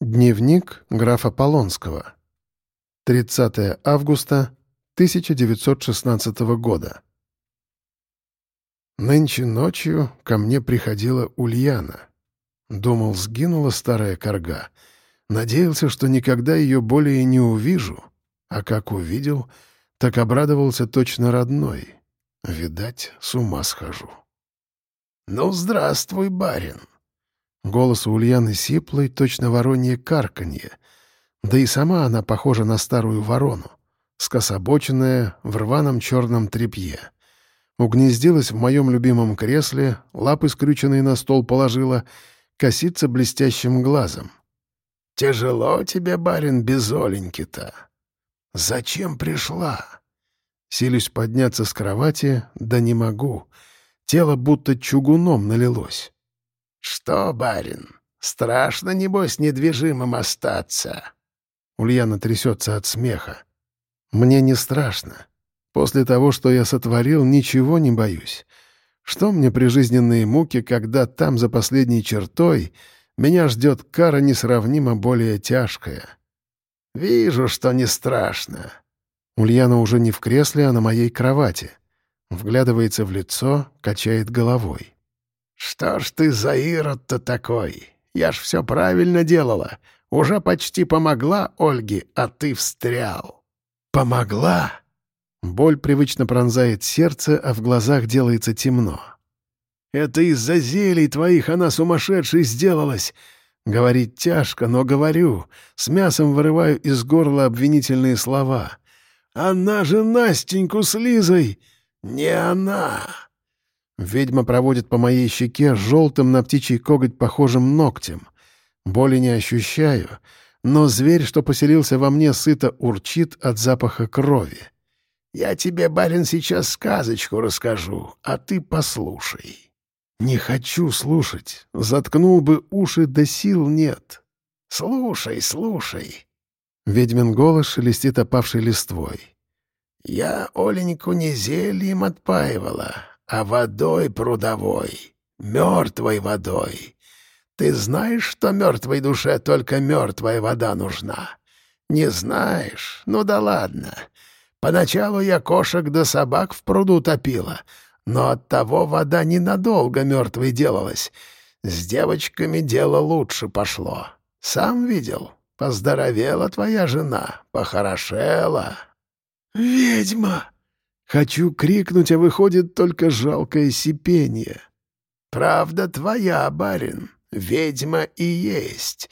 Дневник графа Полонского. 30 августа 1916 года. Нынче ночью ко мне приходила Ульяна. Думал, сгинула старая корга. Надеялся, что никогда ее более не увижу. А как увидел, так обрадовался точно родной. Видать, с ума схожу. «Ну, здравствуй, барин!» Голос у Ульяны сиплый, точно воронье карканье. Да и сама она похожа на старую ворону, скособоченная, в рваном черном тряпье. Угнездилась в моем любимом кресле, лапы скрюченные на стол положила, косится блестящим глазом. «Тяжело тебе, барин, без Оленьки-то. Зачем пришла?» Силюсь подняться с кровати, да не могу. Тело будто чугуном налилось. «Что, барин, страшно, небось, недвижимым остаться?» Ульяна трясется от смеха. «Мне не страшно. После того, что я сотворил, ничего не боюсь. Что мне прижизненные муки, когда там, за последней чертой, меня ждет кара несравнимо более тяжкая?» «Вижу, что не страшно». Ульяна уже не в кресле, а на моей кровати. Вглядывается в лицо, качает головой. «Что ж ты за ирод-то такой? Я ж все правильно делала. Уже почти помогла Ольге, а ты встрял». «Помогла?» Боль привычно пронзает сердце, а в глазах делается темно. «Это из-за зелий твоих она сумасшедшей сделалась!» Говорить тяжко, но говорю. С мясом вырываю из горла обвинительные слова. «Она же Настеньку с Лизой!» «Не она!» Ведьма проводит по моей щеке желтым на птичий коготь похожим ногтем. Боли не ощущаю, но зверь, что поселился во мне, сыто урчит от запаха крови. «Я тебе, барин, сейчас сказочку расскажу, а ты послушай». «Не хочу слушать. Заткнул бы уши, да сил нет». «Слушай, слушай». Ведьмин голос шелестит опавшей листвой. «Я Оленьку не зельем отпаивала, а водой прудовой, мертвой водой. Ты знаешь, что мертвой душе только мертвая вода нужна? Не знаешь? Ну да ладно. Поначалу я кошек да собак в пруду топила, но от того вода ненадолго мертвой делалась. С девочками дело лучше пошло. Сам видел? Поздоровела твоя жена, похорошела. «Ведьма!» Хочу крикнуть, а выходит только жалкое сипение. «Правда твоя, барин, ведьма и есть.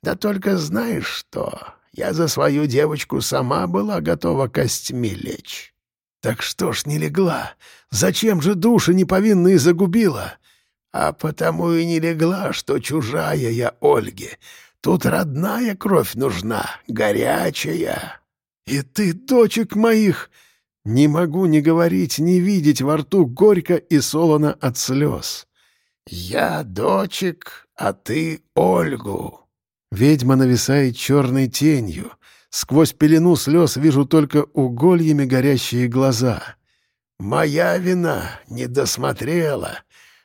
Да только знаешь что, я за свою девочку сама была готова костьми лечь». «Так что ж не легла? Зачем же души неповинные загубила?» «А потому и не легла, что чужая я Ольге. Тут родная кровь нужна, горячая». «И ты дочек моих...» Не могу ни говорить, ни видеть во рту горько и солоно от слез. «Я дочек, а ты Ольгу». Ведьма нависает черной тенью. Сквозь пелену слез вижу только угольями горящие глаза. «Моя вина не досмотрела.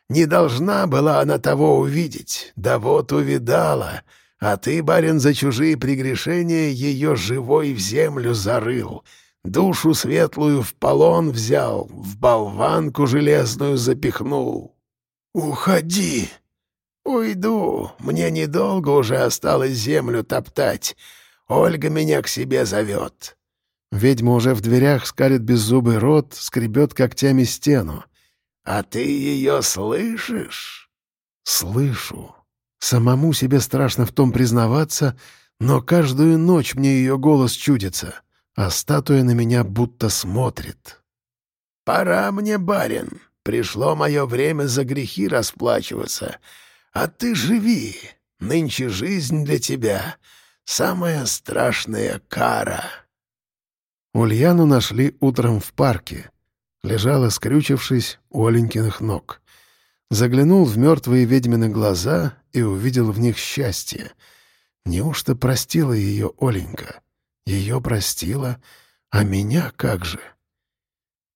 Не должна была она того увидеть. Да вот увидала. А ты, барин, за чужие прегрешения ее живой в землю зарыл». Душу светлую в полон взял, в болванку железную запихнул. «Уходи!» «Уйду. Мне недолго уже осталось землю топтать. Ольга меня к себе зовет». Ведьма уже в дверях скалит беззубый рот, скребет когтями стену. «А ты ее слышишь?» «Слышу. Самому себе страшно в том признаваться, но каждую ночь мне ее голос чудится а статуя на меня будто смотрит. «Пора мне, барин. Пришло мое время за грехи расплачиваться. А ты живи. Нынче жизнь для тебя — самая страшная кара». Ульяну нашли утром в парке. Лежала, скрючившись, у Оленькиных ног. Заглянул в мертвые ведьмины глаза и увидел в них счастье. Неужто простила ее Оленька? Ее простила, а меня как же?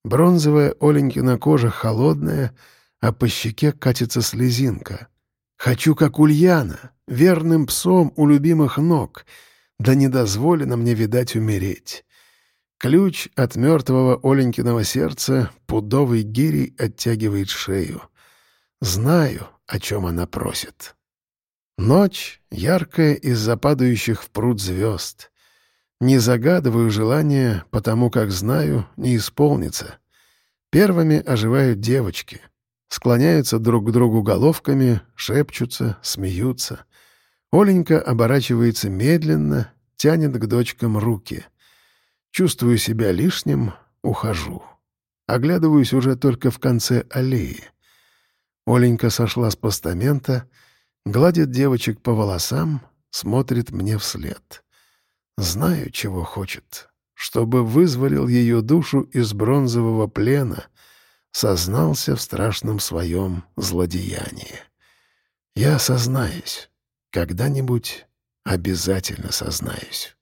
Бронзовая Оленькина кожа холодная, а по щеке катится слезинка. Хочу, как Ульяна, верным псом у любимых ног, да не дозволено мне, видать, умереть. Ключ от мертвого Оленькиного сердца пудовой гирей оттягивает шею. Знаю, о чем она просит. Ночь яркая из-за падающих в пруд звезд. Не загадываю желания, потому как знаю, не исполнится. Первыми оживают девочки. Склоняются друг к другу головками, шепчутся, смеются. Оленька оборачивается медленно, тянет к дочкам руки. Чувствую себя лишним, ухожу. Оглядываюсь уже только в конце аллеи. Оленька сошла с постамента, гладит девочек по волосам, смотрит мне вслед. Знаю, чего хочет. Чтобы вызволил ее душу из бронзового плена, сознался в страшном своем злодеянии. Я сознаюсь, когда-нибудь обязательно сознаюсь.